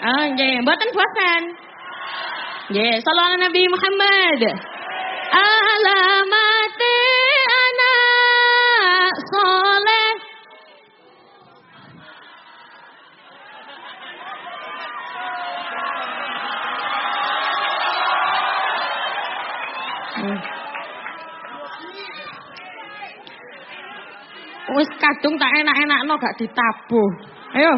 Oh, nggih, mboten bosan. Nggih, sallallahu Nabi Muhammad. Alamat anak soleh. Wis kadung tak enak-enakno gak ditabuh. Ayo.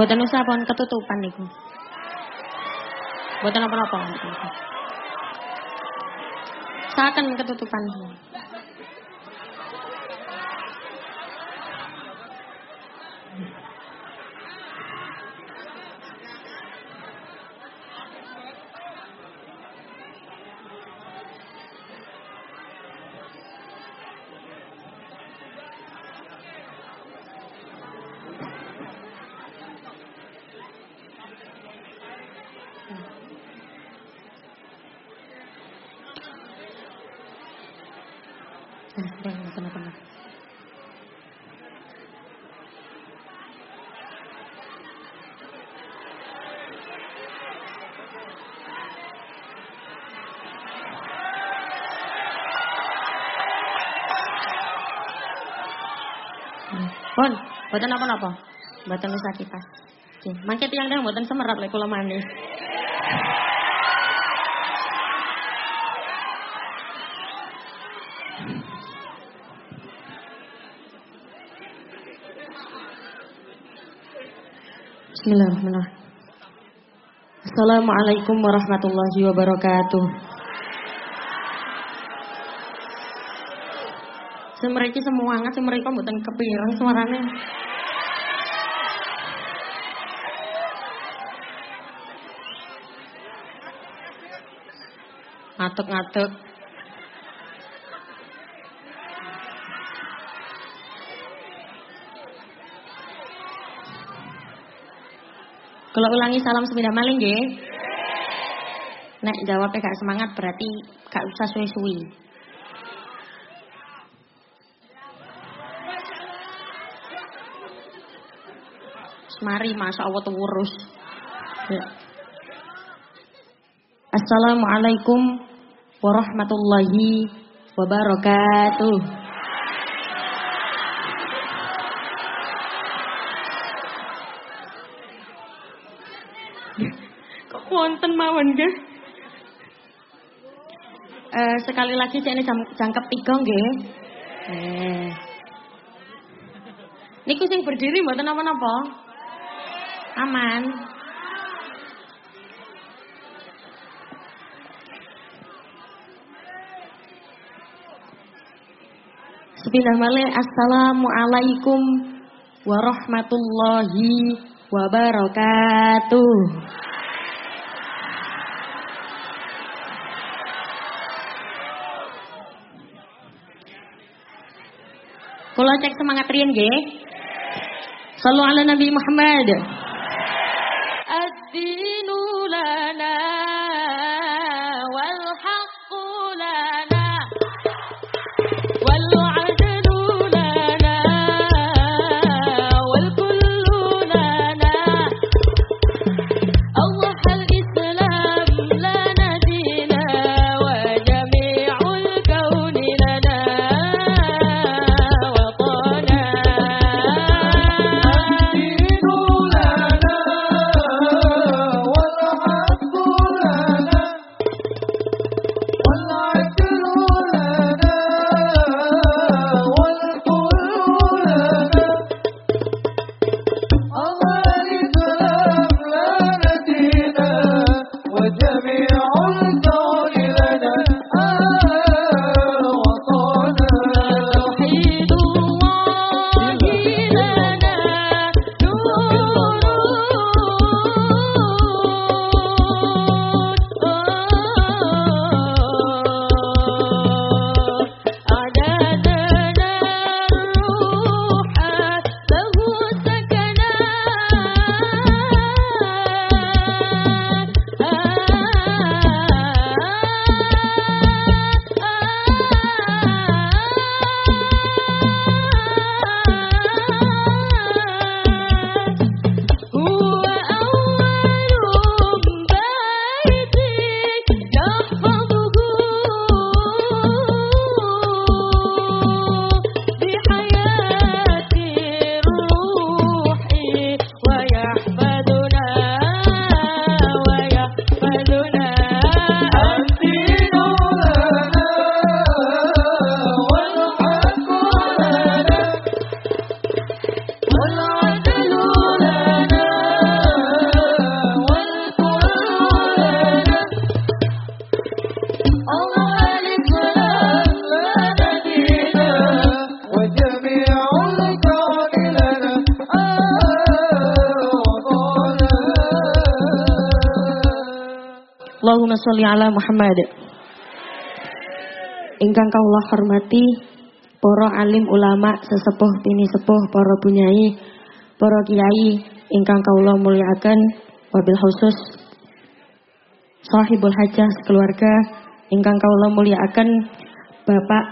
Boten usah pon ketutupan niku. Boten apa-apa. Saken ketutupan. Udah nggak kenapa-napa. Pun, boten apa-apa. Boten usah kipas. Oke, mangke tiyang tiyang boten semerat lek kula manis. Bismillahirrahmanirrahim. Assalamualaikum warahmatullahi wabarakatuh. Semeriki semangat, semeriki mboten kepireng suarane. Ngatuk-ngatuk. Kalau ulangi salam sepeda maling nggih. Nek jawabnya gak semangat berarti gak usah suwi-suwi. Mari Masya Allah tuh urus. Ya. Assalamualaikum warahmatullahi wabarakatuh. Wonten mawon nggih? Eh, sekali lagi saya ini jangkep tiga nggih. Eh. Niku sing berdiri mboten napa-napa. Aman. Bismillah malih. Assalamualaikum warahmatullahi wabarakatuh. Kula cek semangat riyen nggih. Sallu ala Nabi Muhammad. Sholli ala Muhammad. Ingkang kawula hormati para alim ulama, sesepuh tini sepuh, para bunyai, para kiai ingkang kawula mulyakaken wabil khusus sahibul hajah sekeluarga ingkang kawula mulyakaken Bapak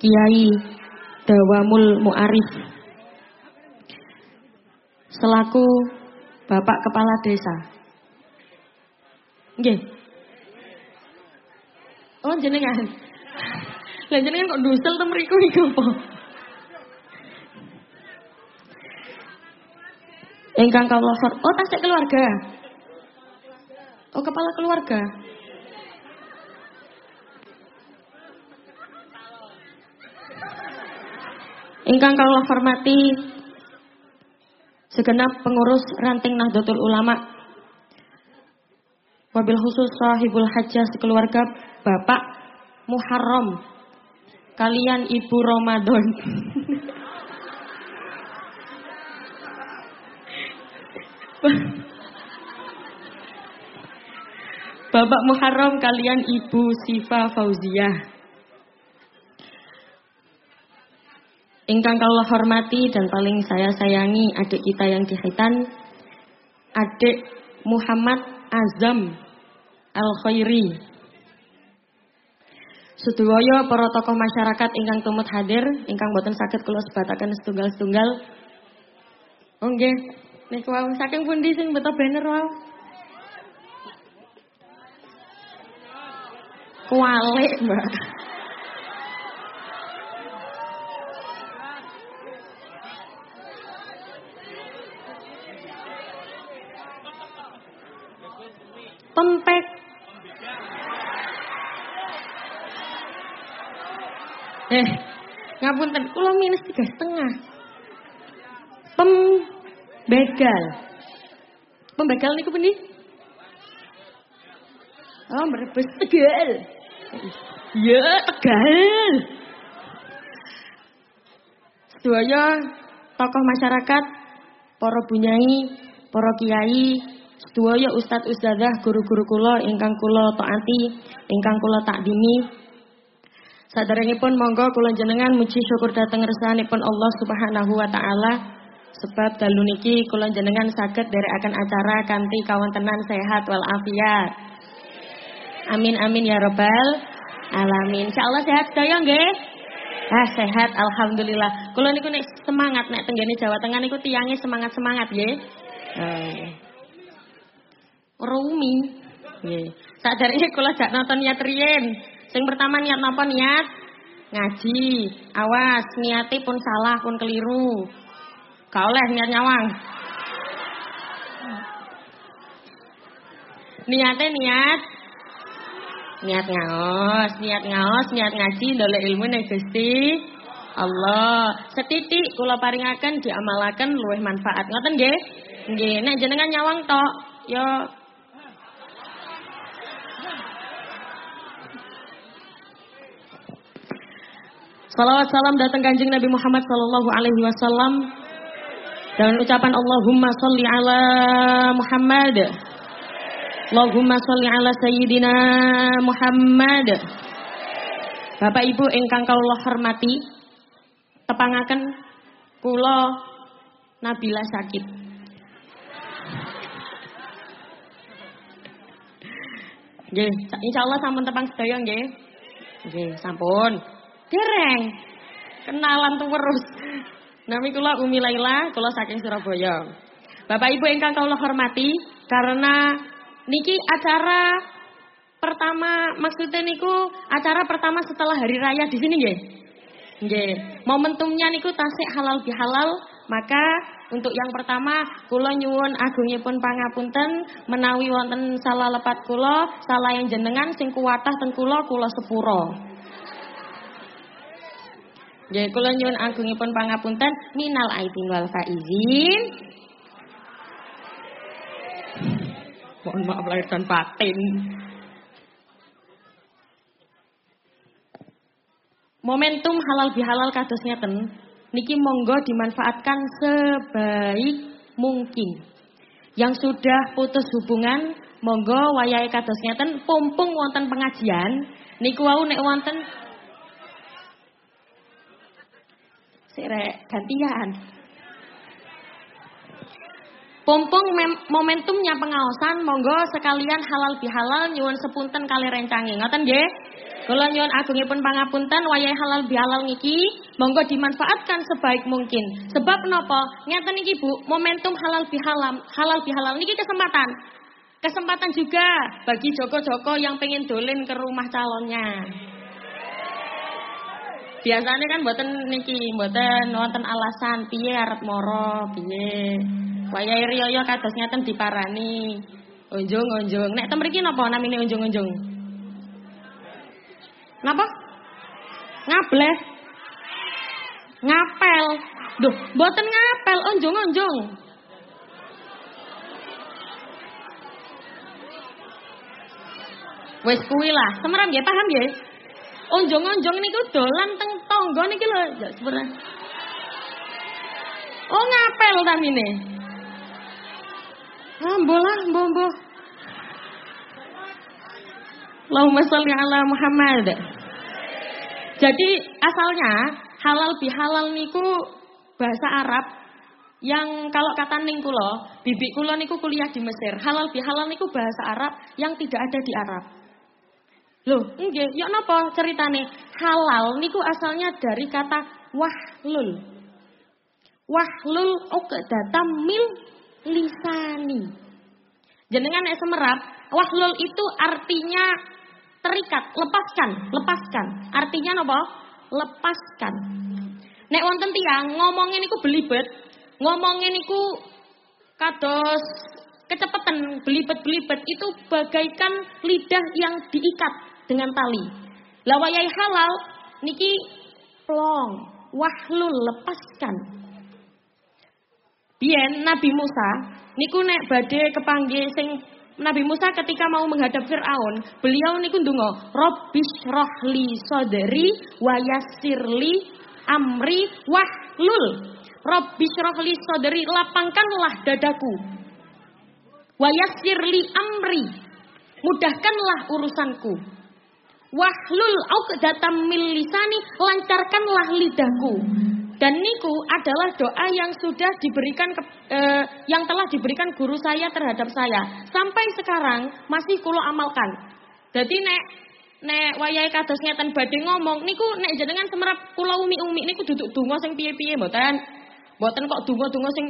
Kiai Dawamul Muarif selaku Bapak Kepala Desa. Nggih. Oh jenengan. Lah jenengan kok dusel to mriku iki apa? Ingkang kawula Oh, tasik keluarga. Oh, kepala keluarga. Ingkang kawula hormati segenap pengurus ranting Nahdlatul Ulama wabil khusus sahibul hajjah sekeluarga Bapak Muharram. Kalian Ibu Ramadan. Bapak Muharram kalian Ibu Siva Fauziah. Ingkang kalau hormati dan paling saya sayangi adik kita yang dihitan, adik Muhammad Azam Al Khairi. Sedaya para tokoh masyarakat ingkang tumut hadir, ingkang boten sakit kula sebataken setunggal-setunggal. Oh nggih, niku wau saking pundi sing beto banner wau? Kualik, Mbak. Pempek. Eh, ngapunten, kula minus tiga setengah. Pembegal. Pembegal niku pundi? Oh, merebus tegal. Ya, tegal. Sedaya tokoh masyarakat, para bunyai, para kiai, Sedaya ustad ustadzah guru-guru kula ingkang kula taati, ingkang kula takdimi. Saderengipun monggo kula jenengan muji syukur dhateng resanipun Allah Subhanahu wa taala. Sebab dalu niki kula jenengan saged akan acara kanthi kawontenan sehat wal afiat. Amin amin ya rabbal alamin. Insyaallah sehat sedaya nggih. Ah sehat alhamdulillah. Kula niku nek semangat nek tenggene Jawa Tengah niku tiange semangat-semangat nggih. Oh, Rumi. Nggih. Sadarine kula jak nonton. Sing pertama niat napa niat? Ngaji. Awas, niate pun salah pun keliru. Gak oleh niat nyawang. Niate niat niat ngaos, niat ngaos, niat ngaji ndolek ilmu ning Gusti Allah. Setitik kula paringaken diamalaken luwih manfaat. Ngoten nggih? Nggih, nek jenengan nyawang tok ya Salawat salam datang kanjeng Nabi Muhammad Sallallahu Alaihi Wasallam dan ucapan Allahumma salli ala Muhammad. Allahumma salli ala Sayyidina Muhammad. Bapak Ibu ingkang kula hormati, tepangaken kula Nabila sakit. Nggih, insyaallah sampun tepang sedaya. Nggih, sampun. Dereng. Kenalan terus. Nami kula Umi Laila, kula saking Surabaya. Bapak Ibu ingkang kula hormati, karena niki acara pertama maksudnya niku acara pertama setelah hari raya di sini nggih. Nggih. Momentumnya niku tasik halal bihalal, maka untuk yang pertama kula nyuwun agungipun pangapunten menawi wonten salah lepat kula, salah yang jenengan sing kuwatah ten kula kula sepuro. Jadi kula nyuwun agungipun pangapunten minal aidin wal faizin. Mohon maaf lahir dan batin. Momentum halal bihalal kados ngeten niki monggo dimanfaatkan sebaik mungkin. Yang sudah putus hubungan monggo wayahe kados ngeten pumpung wonten pengajian niku wau nek wonten sik gantian. Pompong momentumnya pengawasan, monggo sekalian halal bihalal nyuwun sepunten kali rencangi. Ngoten nggih? Kula nyuwun agungipun pangapunten wayahe halal bihalal niki monggo dimanfaatkan sebaik mungkin. Sebab menapa? Ngeten niki Bu, momentum halal bihalal, halal bihalal niki kesempatan. Kesempatan juga bagi joko-joko yang pengen dolen ke rumah calonnya. Biasanya kan buatan niki, buatan wonten alasan piye arep moro, piye. Wayahe riyo kados ngeten diparani. Unjung-unjung. Nek tem mriki napa namine unjung-unjung? Napa? Ngableh. Ngapel. Duh, mboten ngapel, unjung-unjung. Wes kuwi lah, semeram ya paham ya? Onjong-onjong niku dolan teng tangga niki lho, ya sebenarnya. Oh ngapel tamine. Ah, bola, bombo. Allahumma sholli ala Muhammad. Jadi asalnya halal bihalal niku bahasa Arab yang kalau kata ning kula, bibik kula niku kuliah di Mesir. Halal bihalal niku bahasa Arab yang tidak ada di Arab. Loh, nggih, ya napa ceritane? Halal niku asalnya dari kata wahlul. Wahlul uqdatam mil lisani. Jenengan nek semerap, wahlul itu artinya terikat, lepaskan, lepaskan. Artinya napa? Lepaskan. Nek wonten tiyang ngomongin niku belibet, ngomongin niku kados kecepatan belibet-belibet itu bagaikan lidah yang diikat dengan tali. Lah halal niki plong, wahlul lepaskan. Bien Nabi Musa niku nek badhe kepanggih sing Nabi Musa ketika mau menghadap Firaun, beliau niku ndonga, "Rabbis rohli sadri wa yassirli amri wahlul." Rabbis rohli sadri, lapangkanlah dadaku. Wa yassirli amri. Mudahkanlah urusanku. Wahlul uqdatam min lisani, lancarkanlah lidahku. Dan niku adalah doa yang sudah diberikan ke, eh, yang telah diberikan guru saya terhadap saya. Sampai sekarang masih kulo amalkan. Jadi nek nek wayai kados ngeten badhe ngomong niku nek jenengan semerap kulo umi-umi niku duduk donga sing piye-piye mboten. Mboten kok donga-donga sing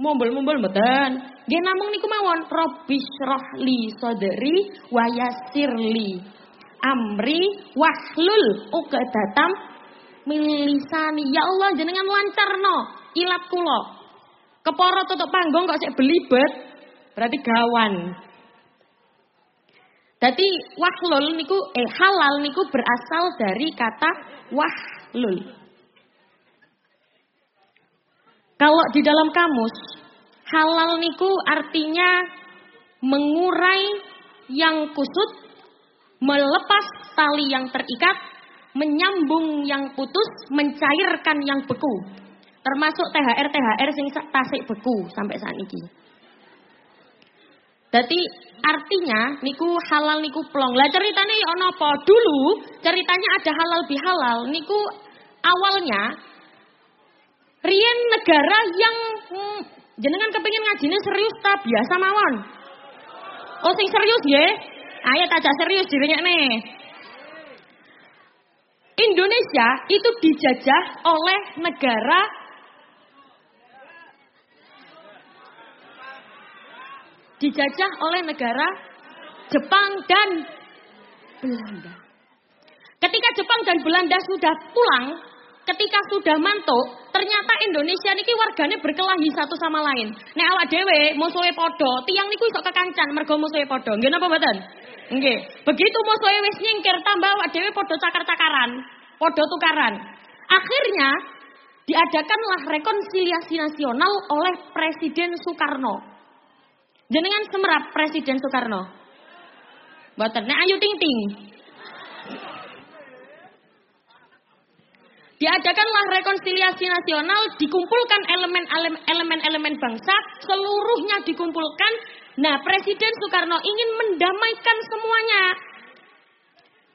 mumbul-mumbul mboten. Nggih namung niku mawon Rabbis rohli sadri wa yassirli amri wahlul uqdatam milisani. Ya Allah jenengan lancar no ilat kulo. Keporo tutup panggung kok sik belibet. Berarti gawan. Jadi wahlul niku eh halal niku berasal dari kata wahlul. Kalau di dalam kamus halal niku artinya mengurai yang kusut, melepas tali yang terikat, menyambung yang putus, mencairkan yang beku. Termasuk THR THR sing tasik beku sampai saat ini. Jadi artinya niku halal niku plong. Lah ceritanya ya ono apa? Dulu ceritanya ada halal bihalal niku awalnya riyen negara yang hmm, jenengan kepingin ngajinya serius ta biasa mawon. Oh sing serius ya? Ayo tak serius dirinya nih. Indonesia itu dijajah oleh negara dijajah oleh negara Jepang dan Belanda. Ketika Jepang dan Belanda sudah pulang, ketika sudah mantuk, ternyata Indonesia niki warganya berkelahi satu sama lain. Nek awak dhewe musuhe padha, tiang niku iso kekancan mergo musuhe padha. Nggih napa mboten? Nggih. Begitu musuhe wis nyingkir tambah awak dhewe padha cakar-cakaran, padha tukaran. Akhirnya diadakanlah rekonsiliasi nasional oleh Presiden Soekarno. Jenengan semerap Presiden Soekarno. Mboten ayu ting-ting. Diadakanlah rekonsiliasi nasional, dikumpulkan elemen-elemen bangsa, seluruhnya dikumpulkan Nah, Presiden Soekarno ingin mendamaikan semuanya.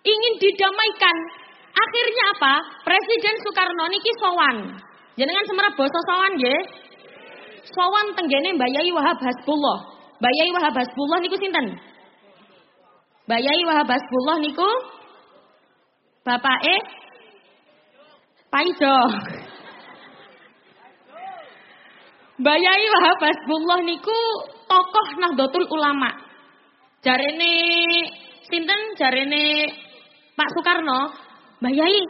Ingin didamaikan. Akhirnya apa? Presiden Soekarno niki sowan. Jenengan semerap boso sowan nggih? Sowan tenggene Mbak Yai Wahab Hasbullah. Mbak Yai Wahab Hasbullah niku sinten? Mbak Yai Wahab Hasbullah niku Bapak E Paido. Mbak Yai Wahab Hasbullah niku tokoh Nahdlatul Ulama. Jarene sinten jarene Pak Soekarno, Mbak Yai,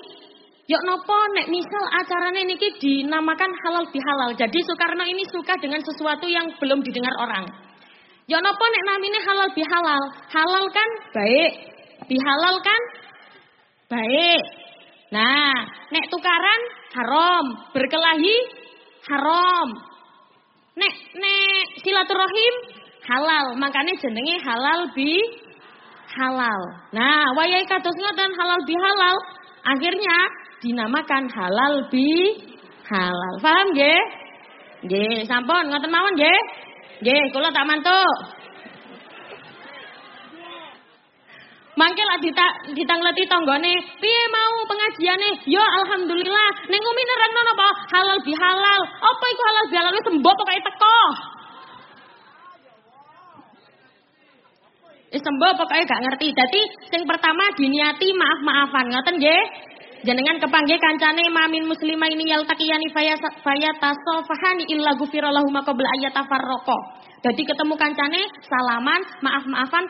yuk nopo nek misal acaranya niki dinamakan halal bihalal. Jadi Soekarno ini suka dengan sesuatu yang belum didengar orang. Yuk nopo nek namine halal bihalal. Halal kan baik, bihalal kan baik. Nah, nek tukaran haram, berkelahi haram, Nek nek silaturahim halal, makanya jenenge halal bi halal. Nah, wayai kados ngoten halal bi halal, akhirnya dinamakan halal bi halal. Paham nggih? Nggih, sampun ngoten mawon nggih. Nggih, kula tak mantuk. Mangke lah dita, ditangleti tanggane, piye mau pengajiane? Ya alhamdulillah, ning umi nerangno napa? Halal bihalal. Apa iku halal bihalal wis sembo pokoke teko. Wis sembo pokoke gak ngerti. Dadi sing pertama diniati maaf-maafan. Ngoten nggih? Jenengan kepanggih kancane mamin muslima ini yaltaqiyani fayatasofahani illa gufirallahu ma qabla ayatafarraqa. Jadi ketemu kancane salaman, maaf-maafan,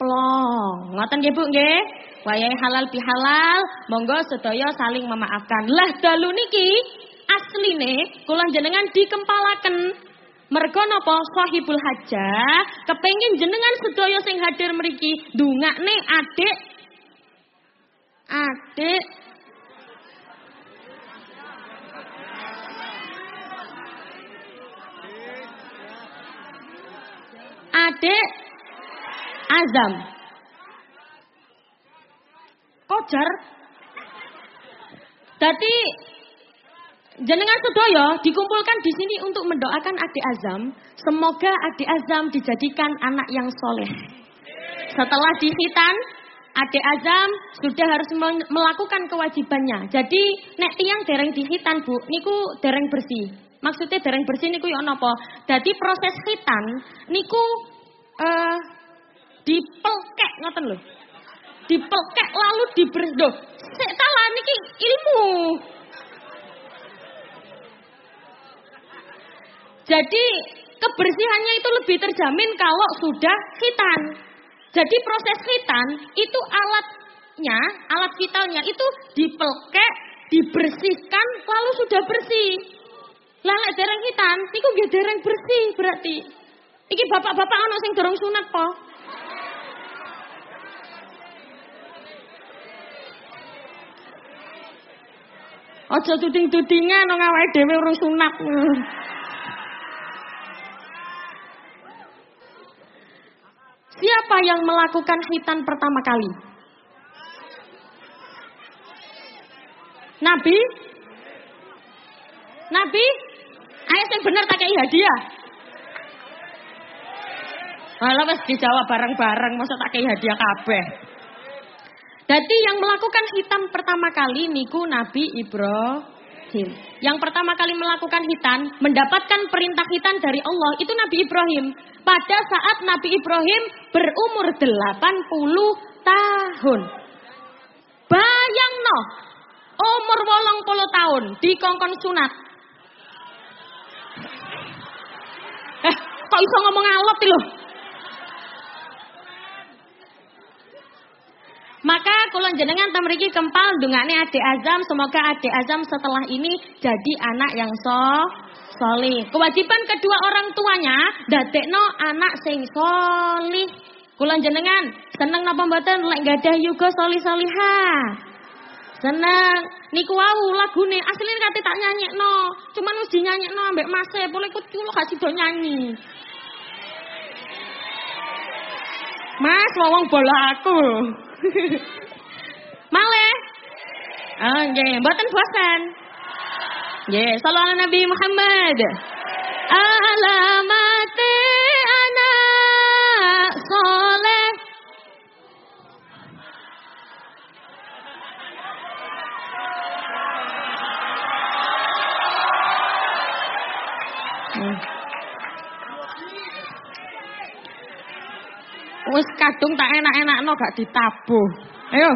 plong. Ngoten nggih Bu nggih? Wayahe halal bihalal, monggo sedaya saling memaafkan. Lah dalu niki asline kula jenengan dikempalaken Mergo napa sahibul hajah kepengin jenengan sedaya sing hadir mriki ndongakne adik adik adik azam. Kojar. Jadi jenengan sedaya dikumpulkan di sini untuk mendoakan adik Azam. Semoga adik Azam dijadikan anak yang soleh. Setelah dihitan, adik Azam sudah harus melakukan kewajibannya. Jadi nek tiang dereng dihitan bu, niku dereng bersih. Maksudnya dereng bersih niku ya napa? Jadi proses hitan niku uh, dipelkek ngoten lho. Dipelkek lalu diberdo. Sik salah niki ilmu. Jadi kebersihannya itu lebih terjamin kalau sudah hitan. Jadi proses hitan itu alatnya, alat vitalnya itu dipelkek, dibersihkan lalu sudah bersih. Lalek dereng hitan, niku nggih dereng bersih berarti. Iki bapak-bapak ana sing dorong sunat po. Aja tuding-tudingan nang awake dhewe urung sunat. Siapa yang melakukan hitan pertama kali? Nabi? Nabi? Ayo sing bener tak kei hadiah. Malah wis dijawab bareng-bareng, masa tak kei hadiah kabeh. Jadi yang melakukan hitam pertama kali niku Nabi Ibrahim. Yang pertama kali melakukan hitam, mendapatkan perintah hitam dari Allah, itu Nabi Ibrahim. Pada saat Nabi Ibrahim berumur 80 tahun. Bayang no, umur wolong puluh tahun di kongkon sunat. Eh, kok bisa ngomong alot loh? Maka kulon jenengan tamriki kempal dungane adik Azam, semoga adik Azam setelah ini jadi anak yang so solih. Kewajiban kedua orang tuanya dadekno anak sing solih. Kulon jenengan seneng napa mboten lek gadah yuga solih soliha. Seneng. Niku wau lagune asline kate tak nyanyekno. Cuman wis dinyanyekno ambek Mase, boleh ikut culo gak sido nyanyi. Mas, wong bola aku. Malih? Oh, nggih, mboten bosan. Nggih, sallallahu Nabi Muhammad. Alamati anak soleh hmm. Wis kadung tak enak-enakno gak ditabuh. Ayo.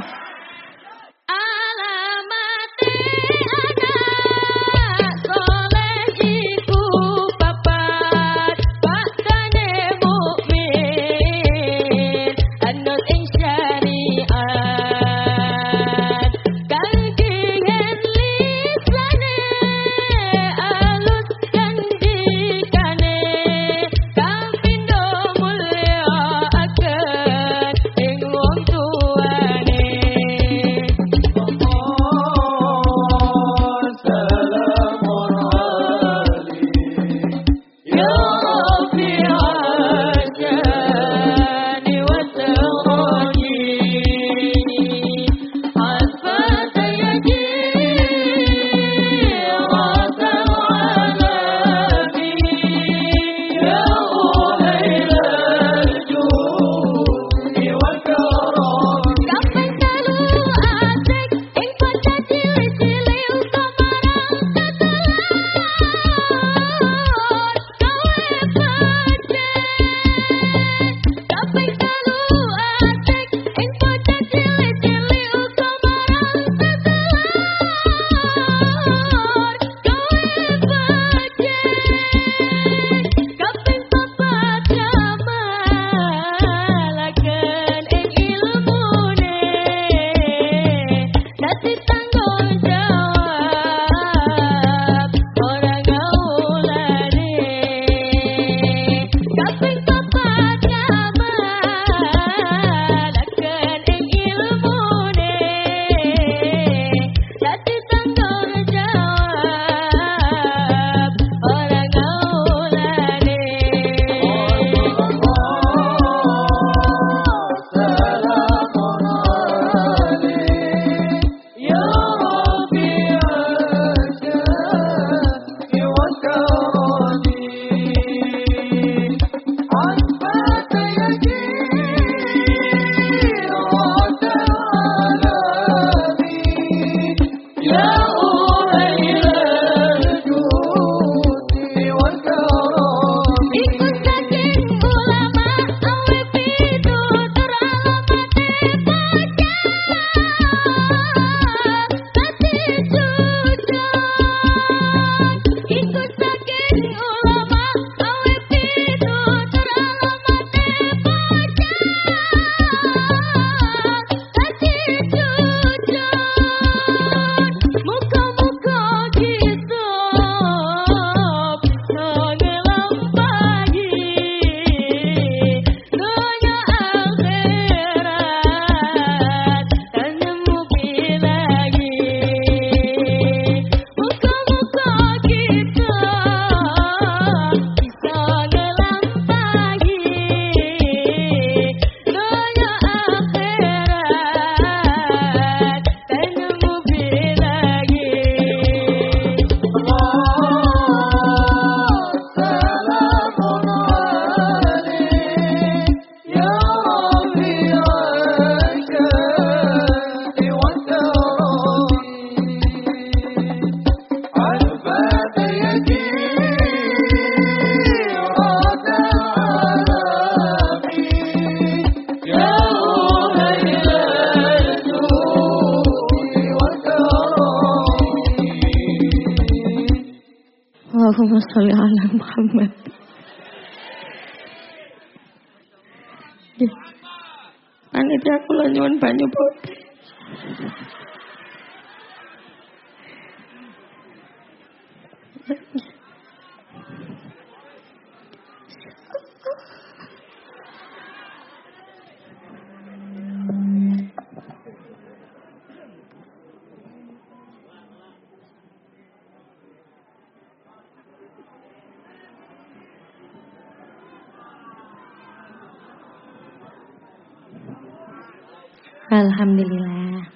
Alhamdulillah.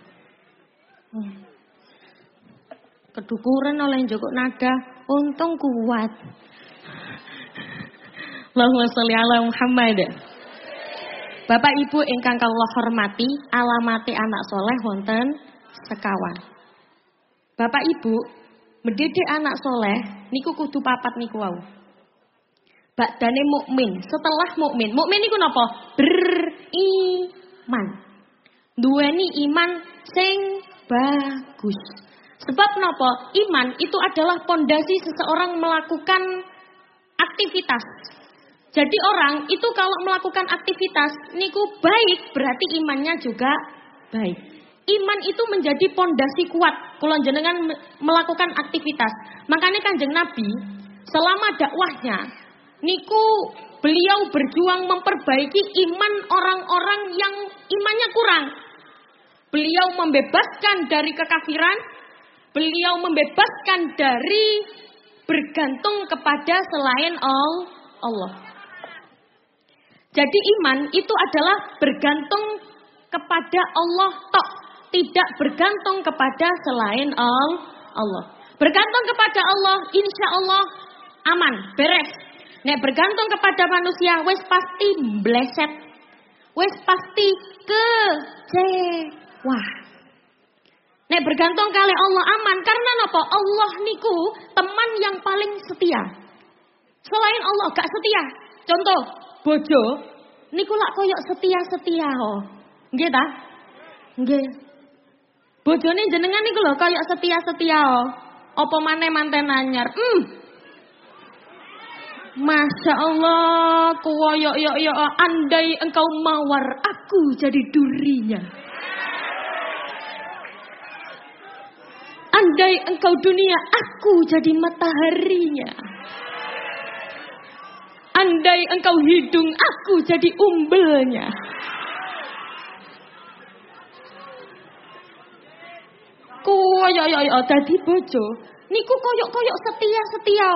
Kedukuran oleh Joko Naga, untung kuat. Allahumma sholli ala Muhammad. Bapak Ibu ingkang kawula hormati, alamati anak soleh wonten sekawan. Bapak Ibu, mendidik anak soleh niku kudu papat niku wau. Badane mukmin, setelah mukmin. Mukmin iku napa? Beriman. Duweni iman sing bagus. Sebab napa? Iman itu adalah pondasi seseorang melakukan aktivitas. Jadi orang itu kalau melakukan aktivitas niku baik berarti imannya juga baik. Iman itu menjadi pondasi kuat kalau jenengan melakukan aktivitas. Makanya kanjeng Nabi selama dakwahnya niku beliau berjuang memperbaiki iman orang-orang yang imannya kurang. Beliau membebaskan dari kekafiran, beliau membebaskan dari bergantung kepada selain Allah. Jadi iman itu adalah bergantung kepada Allah tok, tidak bergantung kepada selain Allah. Bergantung kepada Allah, insya Allah aman, beres. Nek bergantung kepada manusia, wes pasti bleset, wes pasti kecewa. Nek bergantung kali Allah aman karena apa? Allah niku teman yang paling setia. Selain Allah gak setia. Contoh, bojo niku lak koyok setia-setia oh. Nggih ta? Nggih. Bojone jenengan niku lho koyok setia-setia oh. Apa maneh manten anyar? Hmm. Masya Allah, kuwoyok yok yok andai engkau mawar, aku jadi durinya. Andai engkau dunia, aku jadi mataharinya. Andai engkau hidung, aku jadi umbelnya. Koyo yo yo dadi bojo, niku koyok-koyok setia-setia.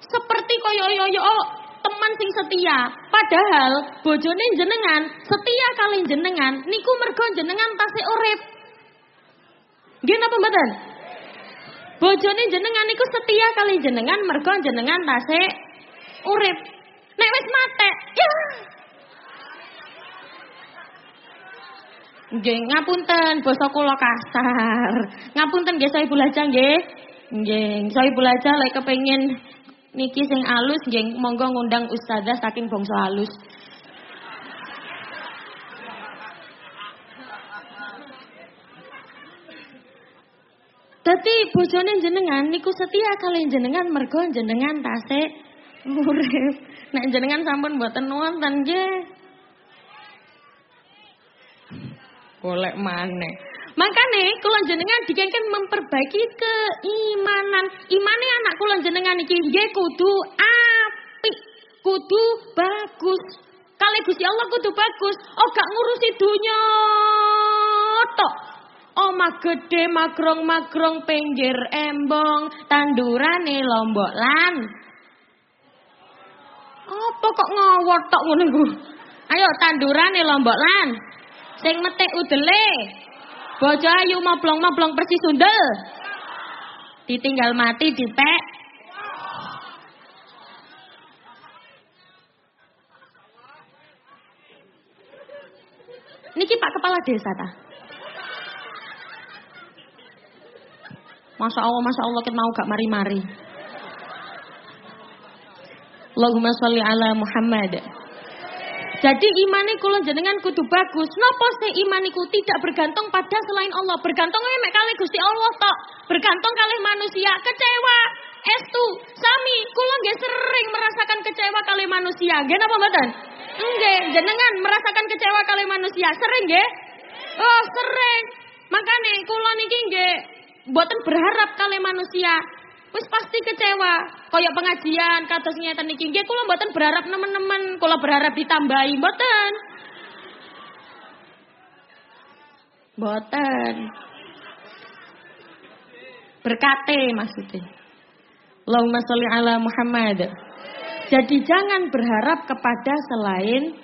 Seperti koyo yo yo teman sing setia. Padahal bojone jenengan setia kali jenengan niku mergo jenengan tasih urip. Nggih napa mboten? Bojone jenengan niku setia kali jenengan mergo jenengan tasih urip. Nek wis mate, ya. Nggih, ngapunten basa kula kasar. Ngapunten nggih saya bulaja nggih. Nggih, saya bulaja lek kepengin niki sing alus nggih monggo ngundang ustazah saking bangsa alus. Dadi bojone jenengan niku setia kali jenengan mergo jenengan tasik urip. Nek jenengan sampun mboten wonten nggih. Golek maneh. Makane kula jenengan dikengken memperbaiki keimanan. Imane anak kula jenengan iki nggih kudu apik, kudu bagus. Kali Gusti Allah kudu bagus, oh gak ngurusi dunya tok. Omah gede magrong-magrong pinggir embong, tandurane lombok lan. Apa kok ngawot tok ngono iku? Ayo tandurane lombok lan. Sing metik udele. Bojo ayu moblong-moblong persis sundel. Ditinggal mati dipek. Niki Pak Kepala Desa ta? Masya Allah, Masya Allah, kita mau gak mari-mari. Allahumma sholli ala Muhammad. Jadi imane kula jenengan kudu bagus. Napa sih imaniku tidak bergantung pada selain Allah, bergantung mek kali Gusti Allah tok. Bergantung kali manusia, kecewa. Estu, sami kula nggih sering merasakan kecewa kali manusia. Nggih napa mboten? Nggih, jenengan merasakan kecewa kali manusia. Sering nggih? Oh, sering. Makane kula niki nggih mboten berharap kali manusia. Wis pasti kecewa. Kayak pengajian kados ngeten niki nggih kula mboten berharap nemen-nemen, kula berharap ditambahi mboten. Mboten. Berkate maksudnya. Allahumma sholli ala Muhammad. Jadi jangan berharap kepada selain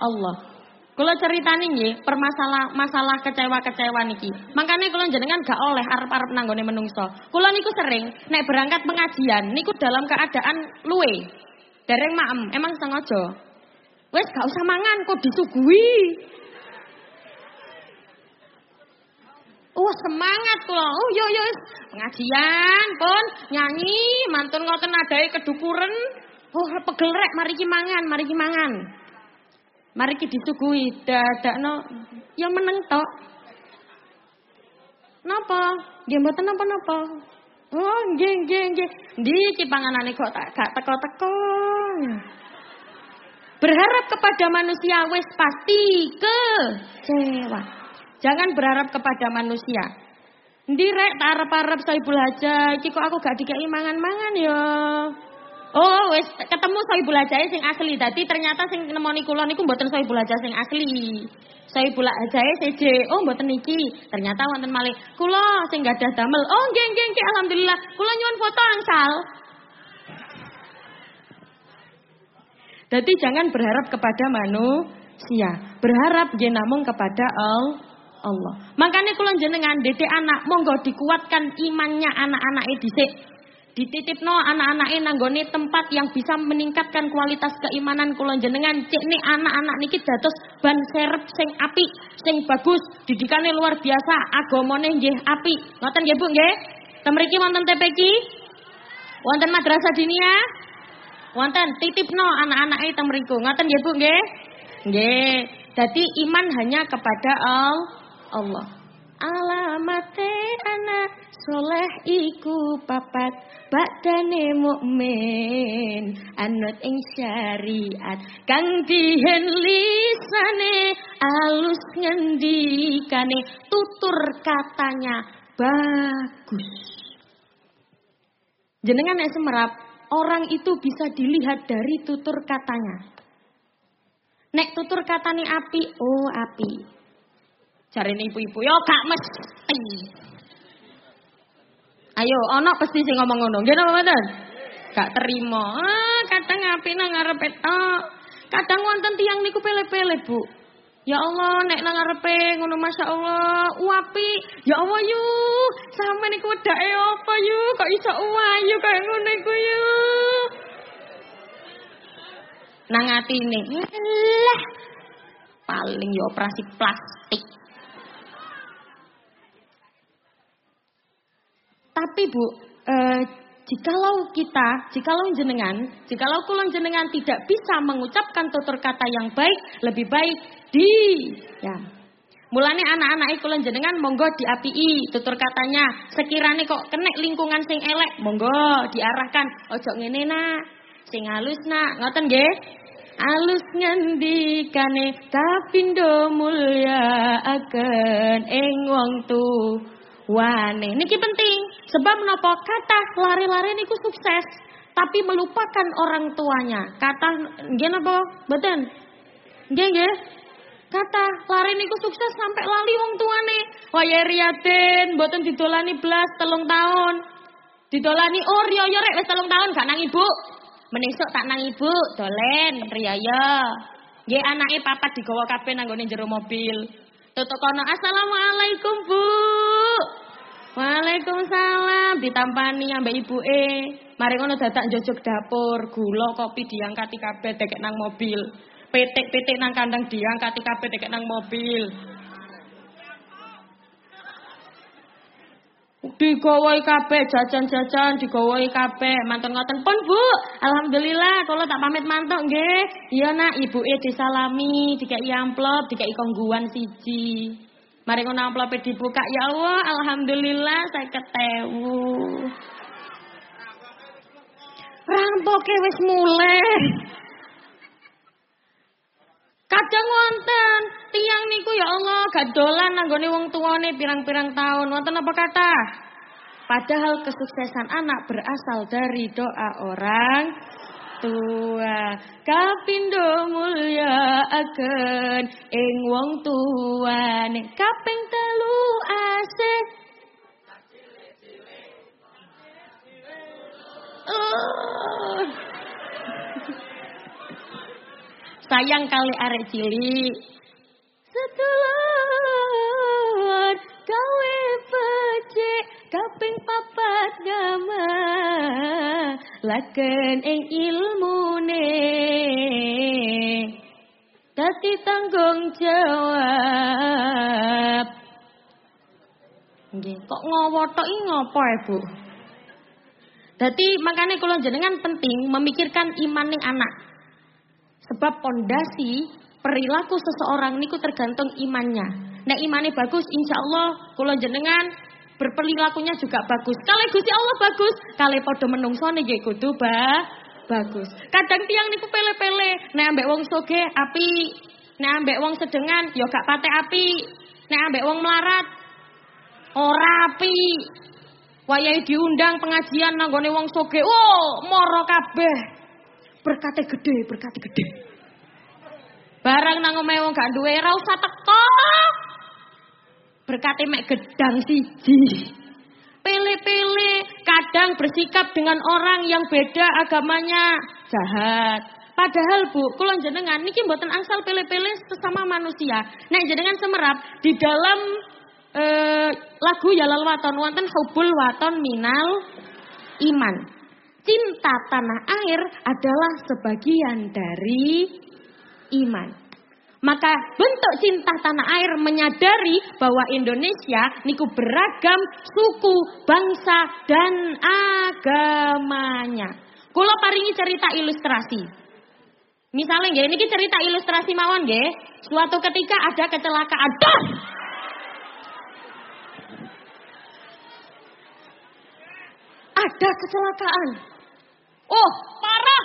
Allah. Kalau ceritani nggih, permasalah masalah kecewa-kecewa niki. Makanya kalau jenengan gak oleh arep-arep nanggone menungso. Kula niku sering nek berangkat pengajian niku dalam keadaan luwe. Dereng maem, emang sengaja. Wes gak usah mangan kok disuguhi. Oh semangat kula. Oh yo yo pengajian pun nyanyi mantun ngoten adae kedukuren. Oh, pegel rek, mari ki mangan, mari ki mangan. Mari ki disuguhi dadakno ya meneng tok. Napa? Nggih mboten napa-napa. Oh, nggih nggih nggih. Ndi ki kok tak gak teko-teko. Berharap kepada manusia wis pasti kecewa. Jangan berharap kepada manusia. Ndi rek tak arep-arep Saibul Haja, iki aku gak dikeki mangan-mangan ya. Oh, wis ketemu Saibul Haja sing asli. Dadi ternyata sing nemoni kula niku mboten Saibul Haja sing asli. Saibul Haja CJ. Oh, mboten niki. Ternyata wonten malih kula sing gadah damel. Oh, nggih nggih alhamdulillah. Kula nyuwun foto angsal. Jadi jangan berharap kepada manusia. Berharap dia namung kepada Allah. Makanya kalau jenengan detik anak, monggo dikuatkan imannya anak-anak dhisik. Dititipno anak-anak nanggone tempat yang bisa meningkatkan kualitas keimanan kula jenengan. Cek nih anak-anak niki dados ban serep sing api, sing bagus, didikane luar biasa, agamane nggih api. Ngoten nggih Bu nggih? Temriki wonten TPQ? Wonten madrasah dinia? Wonten titipno anak-anak teng mriku. Ngoten nggih Bu nggih? Nggih. Dadi iman hanya kepada Allah. Alamate anak soleh iku papat badane mukmin anut ing syariat kang dihen lisane alus ngendikane tutur katanya bagus jenengan nek semerap orang itu bisa dilihat dari tutur katanya. Nek tutur katanya api, oh api. Cari ibu-ibu, yo gak mesti. Ayo, ono pasti sih ngomong ngono. Gini apa betul? Gak terima. Ah, kadang api nang ngarep Kadang wonten tiang niku pele-pele, Bu. Ya Allah, nek nang ngarepe ngono Masya Allah, uapi. Ya Allah yu, sampe niku wedake apa yu? Kok iso uwayu kaya ngono iku yu? Nang atine, lah paling ya operasi plastik. Tapi Bu, eh, Jikalau kita, jikalau jenengan, jikalau kulon jenengan tidak bisa mengucapkan tutur kata yang baik, lebih baik di ya. Mulane anak-anak kulon jenengan monggo diapii tutur katanya. Sekiranya kok kena lingkungan sing elek, monggo diarahkan. Ojo ngene nak, sing halus nak, ngoten nggih. Alus ngendikane kapindo mulya akan ing wong tu. Wane, niki penting. Sebab menapa kata lari-lari niku sukses, tapi melupakan orang tuanya. Kata nggih napa? Mboten. Nggih nggih. Kata lari niku sukses sampai lali wong tuane. Waya riaden mboten didolani blas telung tahun. Didolani oh riyo rek wis telung tahun gak nang ibu. Meningsuk tak nang ibu, dolen riyo. Nggih anake papat digawa kabeh nang jero mobil. Tutuk kono assalamualaikum bu. Waalaikumsalam ditampani ambek ibuke. Mari ngono dadak njojok dapur, gula kopi diangkati kabeh dekek nang mobil. Petik-petik nang kandang diangkati kabeh dekek nang mobil. Digawai kabeh jajan-jajan digawai kabeh mantun ngoten pun Bu. Alhamdulillah kalau tak pamit mantuk nggih. Iya nak ibuke disalami, dikai amplop, dikai kongguan siji. Mari ngono amplope dibuka ya Allah, alhamdulillah saya ketemu. Rampoke wis mulai. Kadang wonten tiang niku ya Allah gak dolan nanggone wong tuane pirang-pirang tahun. Wonten apa kata? Padahal kesuksesan anak berasal dari doa orang tua. Kapindo mulya akan ing wong tuane. Kaping telu asih. Sayang kali arek cilik. Setulur gawe becik kaping papat gama laken ing ilmune dadi tanggung jawab nggih kok ngowo tok iki ngopo e Bu Jadi makanya kalau jenengan penting memikirkan iman nih anak. Sebab pondasi perilaku seseorang niku tergantung imannya. Nah imannya bagus, insya Allah kalau jenengan berperilakunya juga bagus. Kalau Gusti Allah bagus, kalau podo menungso nih kudu ba bagus. Kadang tiang niku pele-pele, nek ambek wong soge api, nek ambek wong sedengan yo gak pate api, nek ambek wong melarat ora api. Wayai diundang pengajian nanggone wong soge, oh moro kabeh. Berkate gede, berkate gede. Barang nang omahe wong gak duwe ora usah teko. Berkate mek gedang siji. Pele-pele kadang bersikap dengan orang yang beda agamanya jahat. Padahal Bu, kula jenengan niki mboten asal pele-pele sesama manusia. Nek jenengan semerap di dalam eh, lagu Yalal Waton wonten hubul waton minal iman. Cinta tanah air adalah sebagian dari iman. Maka bentuk cinta tanah air menyadari bahwa Indonesia niku beragam suku, bangsa, dan agamanya. Kulo paringi cerita ilustrasi. Misalnya nggih ini cerita ilustrasi mawon nggih. Suatu ketika ada kecelakaan. Das! Ada kecelakaan. Oh, parah.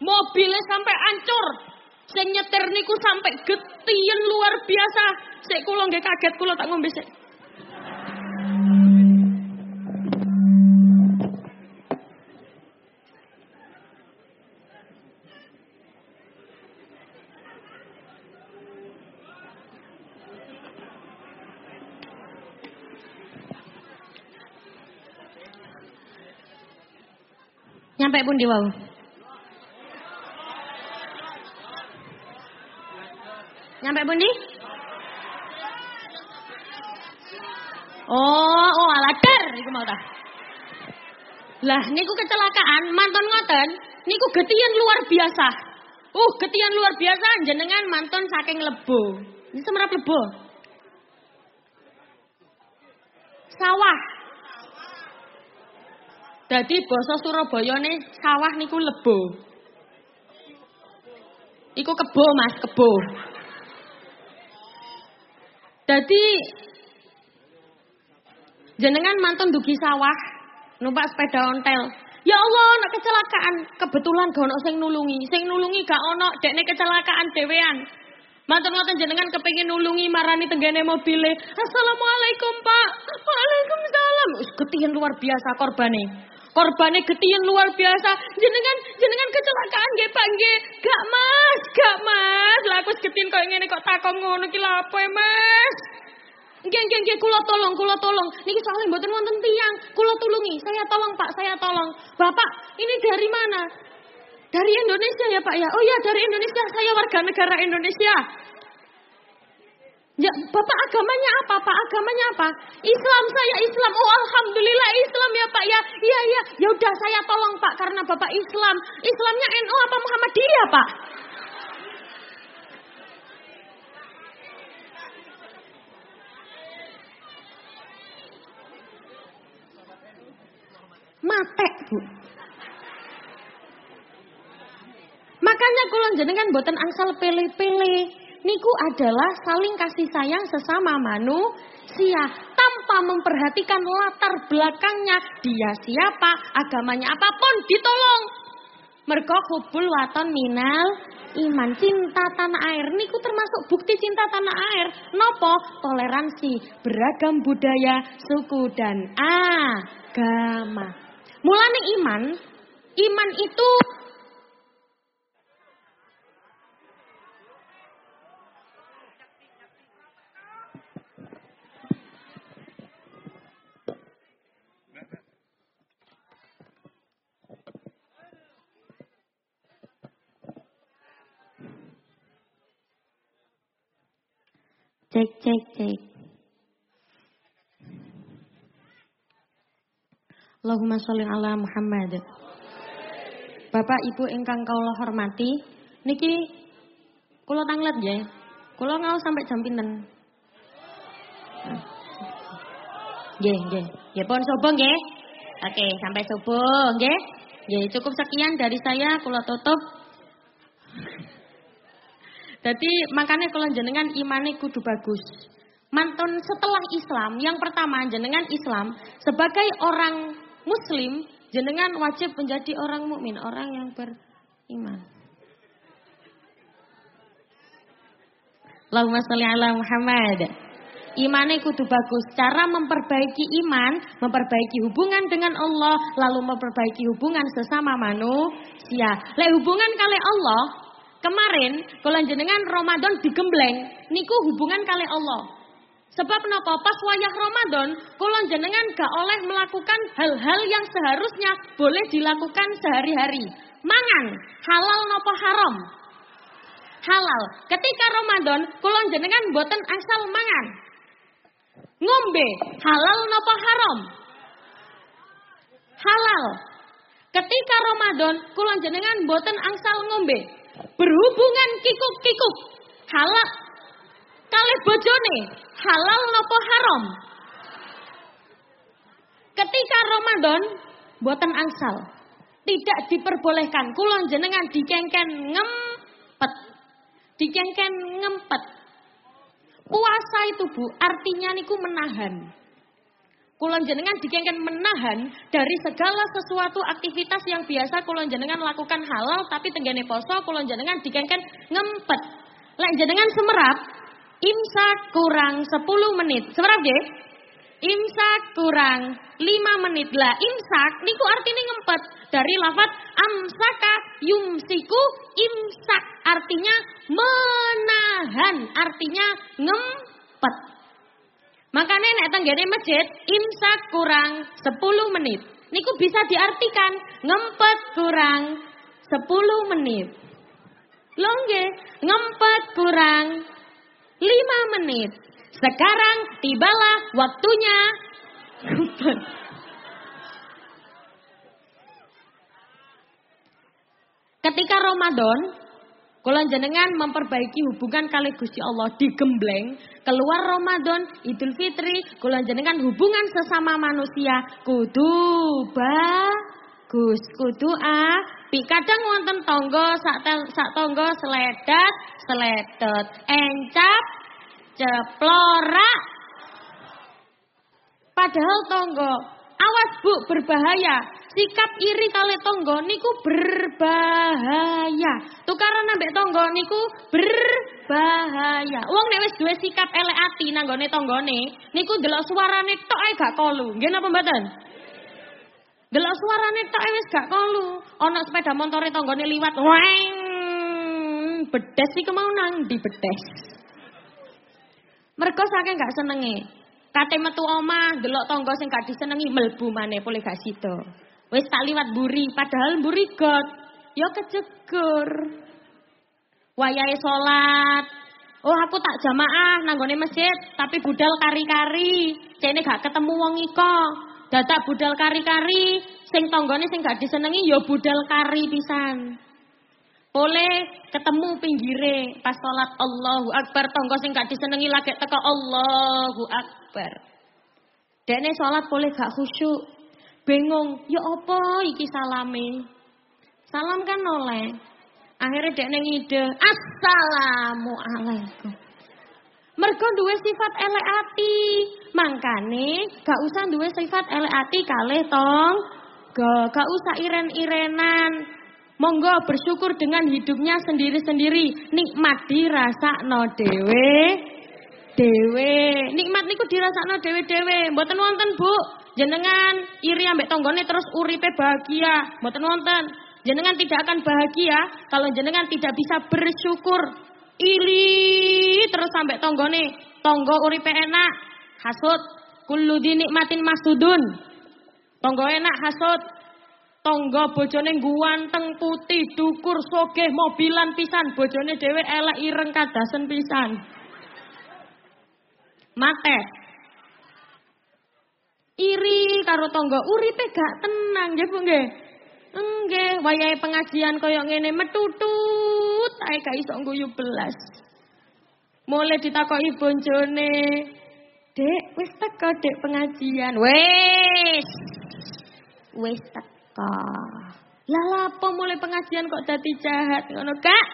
Mobilnya sampai hancur. Sing nyetir niku sampai getien luar biasa. Sik kula nggih kaget kula tak ngombe sik. Nyampe pun di wau. Nyampe pun di? Oh, oh aladar iku mau ta. Lah niku kecelakaan manton ngoten, niku getian luar biasa. Uh, getian luar biasa jenengan manton saking lebo. Ini semerap lebo. Sawah. Jadi basa Surabaya nih sawah niku lebo. Iku kebo mas, kebo. Jadi jenengan mantan dugi sawah, numpak sepeda ontel. Ya Allah, nak kecelakaan. Kebetulan gak ono sing nulungi. Sing nulungi gak ono, dekne kecelakaan dewean. Mantan ngoten jenengan kepengin nulungi marani tenggene mobile. Assalamualaikum Pak. Waalaikumsalam. Ketian luar biasa korbane. Korbane getien luar biasa. Jenengan jenengan kecelakaan Pak nggih. Gak Mas, gak Mas. Lah aku getien kok ngene kok takon ngono ki lha apa e, Mas? Nggih nggih nggih kula tolong, kula tolong. Niki soalnya mboten wonten tiang. Kula tulungi. Saya tolong Pak, saya tolong. Bapak, ini dari mana? Dari Indonesia ya Pak ya? Oh ya dari Indonesia. Saya warga negara Indonesia. Ya, Bapak agamanya apa, Pak? Agamanya apa? Islam saya Islam. Oh, alhamdulillah Islam ya, Pak ya. Iya, iya. Ya udah saya tolong, Pak, karena Bapak Islam. Islamnya NU apa Muhammadiyah, Pak? Mate, Bu. Makanya kulon jenengan boten angsal pele-pele niku adalah saling kasih sayang sesama manusia. Tanpa memperhatikan latar belakangnya dia siapa agamanya apa pun ditolong. Mergo hubul waton minal iman. Cinta tanah air niku termasuk bukti cinta tanah air. Nopo? Toleransi beragam budaya suku dan agama. Mulane iman iman itu Cek, cek, cek. Allahumma sholli ala Muhammad. Bapak Ibu ingkang kaula hormati, niki kula tanglet ya. Kula ngau sampai jam pinten? Nggih, nggih. Ya pun sapa nggih? Oke, sampai subuh, nggih. Nggih, cukup sekian dari saya kula tutup. Jadi makanya kalau jenengan imane kudu bagus. Mantun setelah Islam, yang pertama jenengan Islam sebagai orang muslim, jenengan wajib menjadi orang mukmin, orang yang beriman. Allahumma sholli ala Muhammad. Imane kudu bagus. Cara memperbaiki iman, memperbaiki hubungan dengan Allah, lalu memperbaiki hubungan sesama manusia. Lek hubungan kali Allah, kemarin kalau jenengan Ramadan digembleng, niku hubungan kali Allah. Sebab napa pas wayah Ramadan, kula jenengan gak oleh melakukan hal-hal yang seharusnya boleh dilakukan sehari-hari. Mangan, halal napa haram? Halal. Ketika Ramadan, kula jenengan boten asal mangan. Ngombe, halal napa haram? Halal. Ketika Ramadan, kula jenengan boten angsal ngombe. Berhubungan kikuk-kikuk. Halal. Kalih bojone halal nopo haram? Ketika Ramadan buatan angsal. Tidak diperbolehkan. Kulon jenengan dikengken ngempet. Dikengken ngempet. Puasa itu bu artinya niku menahan kulon jenengan dikengken menahan dari segala sesuatu aktivitas yang biasa kulon jenengan lakukan halal tapi tenggane poso kulon jenengan dikengken ngempet lek jenengan semerap Imsak kurang 10 menit. Seberapa nggih? Imsak kurang 5 menit. Lah imsak niku artinya ngempet dari lafat amsaka yumsiku imsak artinya menahan, artinya ngempet. Makanya nek tenggene masjid imsak kurang 10 menit. Niku bisa diartikan ngempet kurang 10 menit. Longge, ngempet kurang lima menit. Sekarang tibalah waktunya. Ketika Ramadan, kalau jenengan memperbaiki hubungan kali Gusti Allah digembleng, keluar Ramadan, Idul Fitri, kalau jenengan hubungan sesama manusia kudu bagus, kudu ah. Kadang wonten tonggo sak, sak tonggo seledat, seledet, encap, ceplorak. Padahal tonggo, awas bu berbahaya. Sikap iri kali tonggo niku berbahaya. Tukaran ambek tonggo niku berbahaya. Uang nek wis duwe sikap elek ati nanggone tonggone, niku delok suarane tok ae gak kolu. Nggih napa mboten? Delok suarane tok wis gak kolu. Ana sepeda montore tonggone liwat, weng bedes iki mau nang di bedes. Mergo saking gak senenge. Kate metu omah, delok tangga sing gak disenengi melbu maneh boleh gak sida. Wis tak liwat buri, padahal buri got. Ya kejegur. Wayahe salat. Oh aku tak jamaah nanggone masjid, tapi budal kari-kari. Cene gak ketemu wong iko. Dadak budal kari-kari, sing tanggane sing gak disenengi ya budal kari pisan. Boleh ketemu pinggire pas sholat Allahu Akbar tonggo sing gak disenengi lagi teko Allahu Akbar. Dene sholat boleh gak khusyuk. Bingung, ya apa iki salame? Salam kan oleh. Akhirnya dekne ngide, Assalamualaikum. Mergo duwe sifat elek ati. Mangkane gak usah duwe sifat elek ati kalih tong. Gak usah iren-irenan. Monggo bersyukur dengan hidupnya sendiri-sendiri. Nikmat dirasa no dewe. Dewe. Nikmat niku dirasa no dewe-dewe. Mboten wonten bu. Jenengan iri ambek tonggone terus uripe bahagia. Mboten wonten. Jenengan tidak akan bahagia kalau jenengan tidak bisa bersyukur. Iri terus sampai tonggone. Tonggo uripe enak. Hasut. Kullu dinikmatin masudun. Tonggo enak hasut. Tonggo bojone guanteng putih dukur sogeh mobilan pisan bojone dhewe elek ireng kadasen pisan. Mate. Iri karo tonggo uripe gak tenang nggih Bu nggih. Nggih, wayahe pengajian kaya ngene metutut ae gak iso guyu belas. Mulai ditakoki bonjone, "Dek, wis teko Dek pengajian." Wis. wis teko. Lah lapo mulai pengajian kok dadi jahat ngono, Kak?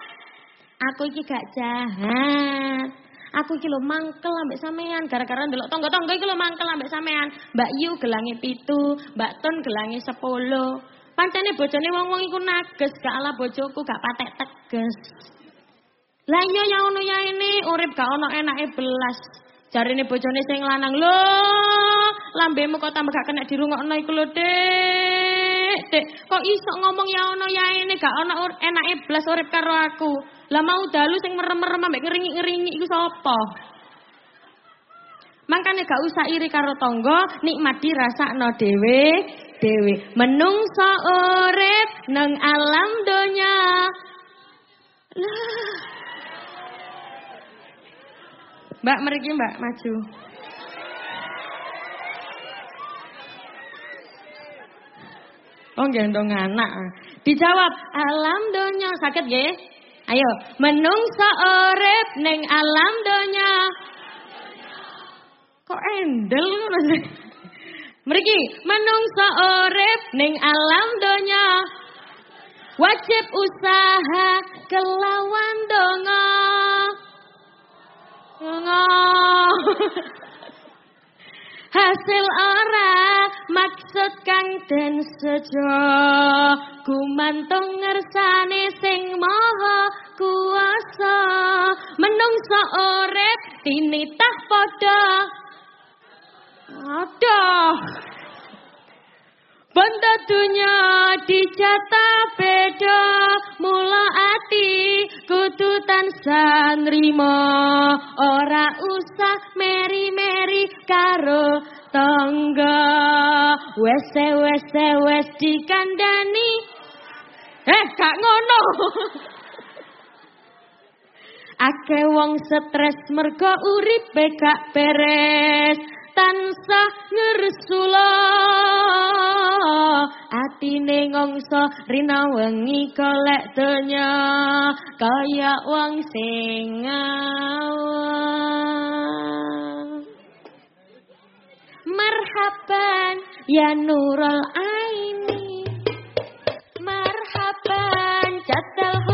Aku iki gak jahat. Aku iki lho mangkel ambek sampean gara-gara ndelok tangga-tangga iki lho mangkel ambek sampean. Mbak Yu gelange pitu, Mbak Tun gelange sepuluh. Pancene bojone wong-wong iku nages, gak ala bojoku gak patek teges. Lah iya ya ngono ya ini urip gak ono enake belas. Jarine bojone sing lanang, "Lho, lambemu kok tambah gak kena dirungokno iku lho, Dek. Dek, kok iso ngomong ya ono ya ini gak ono enake belas urip karo aku." Lah mau dalu sing merem-merem ambek ngeringi-ngeringi iku sapa? Makanya gak usah iri karo tonggo, nikmat dirasakno dhewe dhewe. Menungso urip nang alam donya. Mbak meriki Mbak maju. Oh gendong anak. Dijawab alam donya sakit nggih? Ayo, menungso urip ning alam donya. Kok endel ngono sih? Mriki, menungso ning alam donya. Wajib usaha kelawan donga. Donga. Hasil ora maksud kang den sejo. Gumantung ngersane sing maha kuasa menungso urip tinitah padha. Aduh. Benda dunya dijata beda mula ati kudu tansah nrimo ora usah meri-meri karo tangga. Wes wes wes dikandani. Eh gak ngono. Ake wong stres mergo uripe gak beres tansah ngersula atine ngongso rina wengi golek donya kaya wong sing marhaban ya nurul aini. Marhaban jatal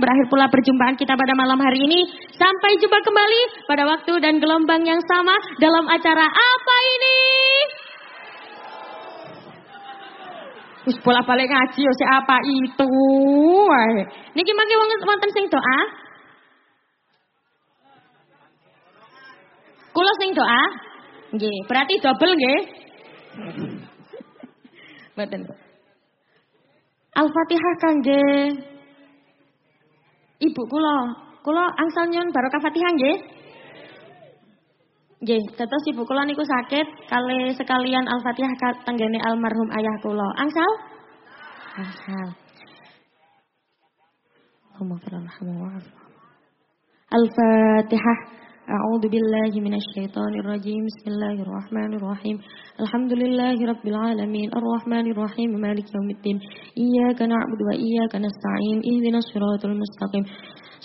berakhir pula perjumpaan kita pada malam hari ini. Sampai jumpa kembali pada waktu dan gelombang yang sama dalam acara apa ini? Wis bola balik ngaji yo apa itu. Niki mangke wonten sing doa. Kula sing doa. Nggih, berarti double nggih. Mboten. Al-Fatihah kangge Ibu kula. Kula angsal nyuwun barokah Fatihah nggih. Nggih, tetes ibu kula niku sakit kali sekalian Al-Fatihah tenggene almarhum ayah kula. Angsal? Angsal. Al-Fatihah. أعوذ بالله من الشيطان الرجيم بسم الله الرحمن الرحيم الحمد لله رب العالمين الرحمن الرحيم مالك يوم الدين إياك نعبد وإياك نستعين اهدنا الصراط المستقيم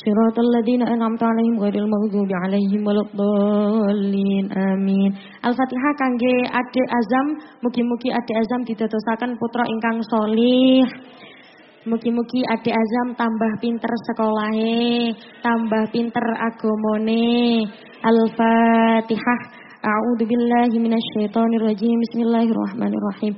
صراط الذين أنعمت عليهم غير المغضوب عليهم ولا الضالين آمين Al-Fatihah kangge ade azam mugi-mugi ade azam ditetesakan putra ingkang solih Mugi-mugi adik Azam tambah pinter sekolahe, tambah pinter agamane. Al-Fatihah. A'udzu billahi rajim. Bismillahirrahmanirrahim.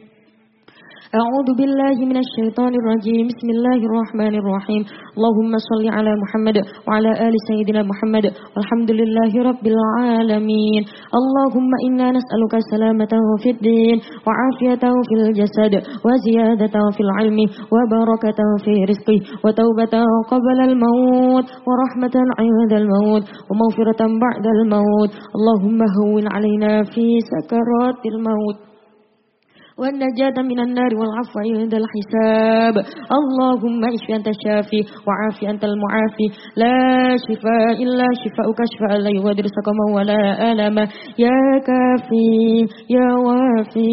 أعوذ بالله من الشيطان الرجيم. بسم الله الرحمن الرحيم. اللهم صل على محمد وعلى آل سيدنا محمد. والحمد لله رب العالمين. اللهم إنا نسألك سلامته في الدين وعافيته في الجسد وزيادته في العلم وبركته في رزقه وتوبته قبل الموت ورحمة عند الموت ومغفرة بعد الموت. اللهم هون علينا في سكرات الموت. والنجاة من النار والعفو عند الحساب. اللهم اشف أنت الشافي وعافي أنت المعافي. لا شفاء إلا شفاءك شفاء لا يغادر سقما ولا ألما يا كافي يا وافي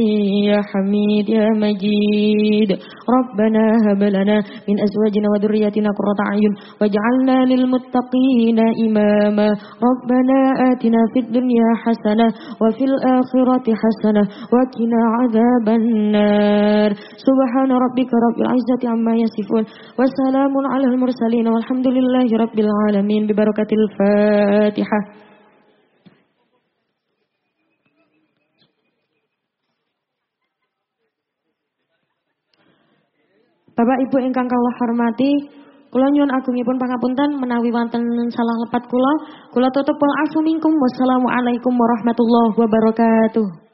يا حميد يا مجيد. ربنا هب لنا من أزواجنا وذرياتنا قرة أعين. واجعلنا للمتقين إماما. ربنا آتنا في الدنيا حسنة وفي الآخرة حسنة. وقنا عذاب النار سبحان ربك رب العزة عما يصفون وسلام على المرسلين والحمد لله رب العالمين ببركة الفاتحة Bapak Ibu ingkang kula hormati, kula nyuwun agungipun pangapunten menawi wonten salah lepat kula, kula tutup wal afu minkum wassalamualaikum warahmatullahi wabarakatuh.